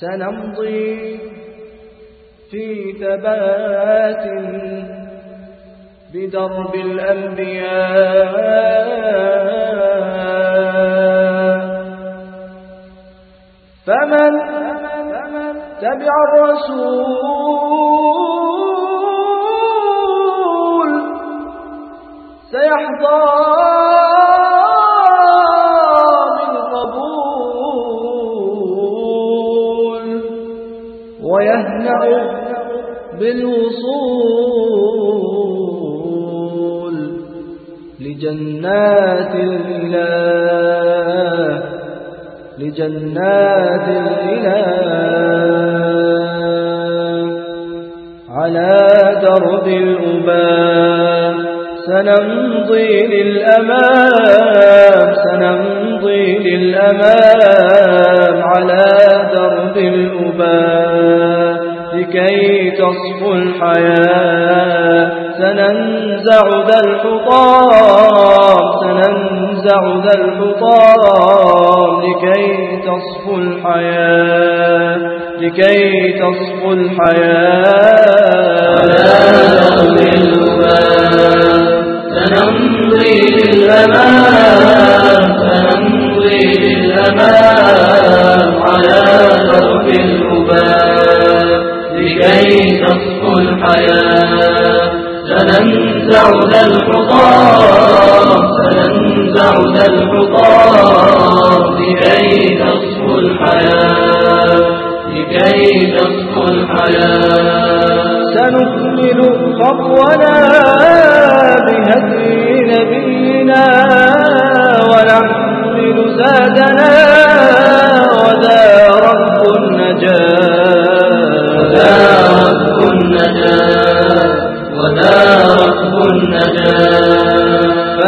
سنمضي في ثبات بدرب الأنبياء. فمن تبع الرسول سيحظى ويهنأ بالوصول لجنات الإله لجنات الإله على درب الأباء سنمضي للأمام سنمضي للأمام على درب الأباء لكي تصفو الحياة سننزع ذا الحطام سننزع ذا الحطام لكي تصفو الحياة لكي تصفو الحياة. الأباء سنمضي للأمام سنمضي للأمام على درب الأباء لكي تصفو الحياة. سننزع ذا الحطام سننزع ذا الحطام لكي تصفو الحياة لكي تصفو الحياة. سنكمل خطونا بهدي نبينا ونحمل زادنا وذا رب النجاة. وذا رب النجاة وذا رب النجاة.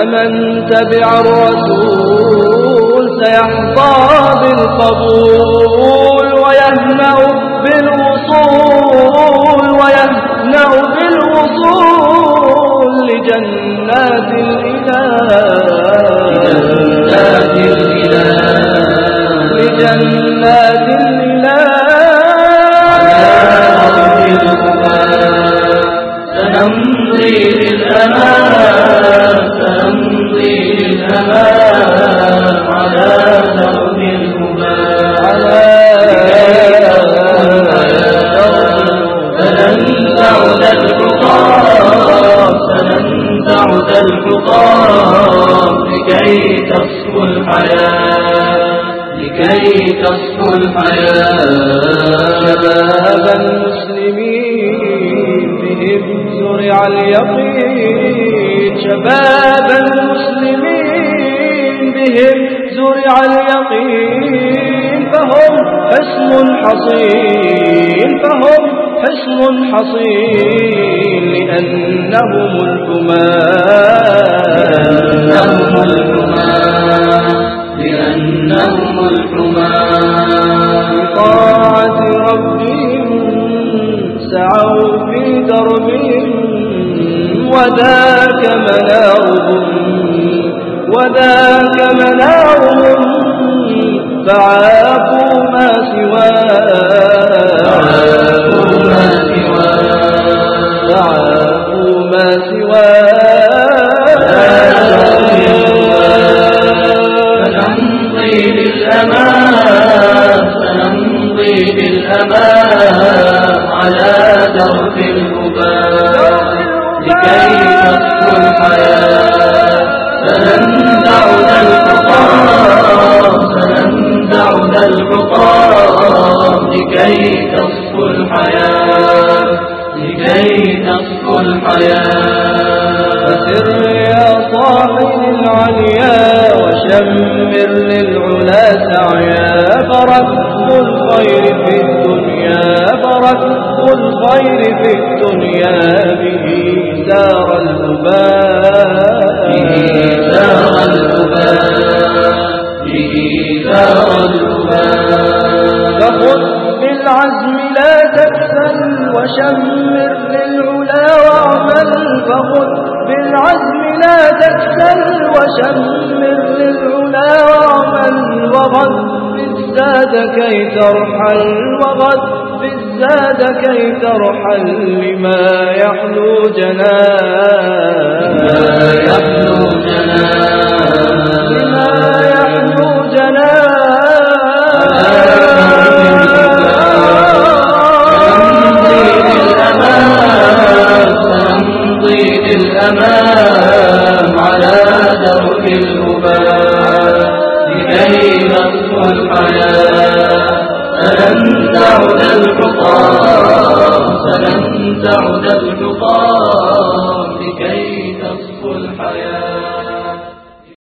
فمن تبع الرسول سيحظى بالقبول ويهنأ بالوصول ويهنأ بالوصول لجنات جنات الإله الإله. لجنات الحياة لكي تصفو الحياة. شباب المسلمين بهم زرع اليقين. شباب المسلمين بهم زرع اليقين. فهم حسن حصين فهم حسن حصين. لأنهم لأنهم الحمام وذاك منارهم وذاك منارهم فعافوا ما سواه عليا وشمر للعلا سعيا. فرب الخير في الدنيا فرب الخير في الدنيا. به سار الأباء. به سار الأباء. به سار الأباء. فخذ بالعزم لا تكسل وشمر للعلا واعمل. فخذ بالعزم لا تكسل وشمر للعلا واعمل وغد بالزاد كي ترحل وغد بالزاد كي ترحل لما يحلو جنان تعد الحطام فلن تعد الحطام